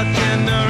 out and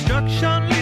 destruction